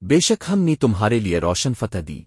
بے شک ہم نے تمہارے لیے روشن فتح دی۔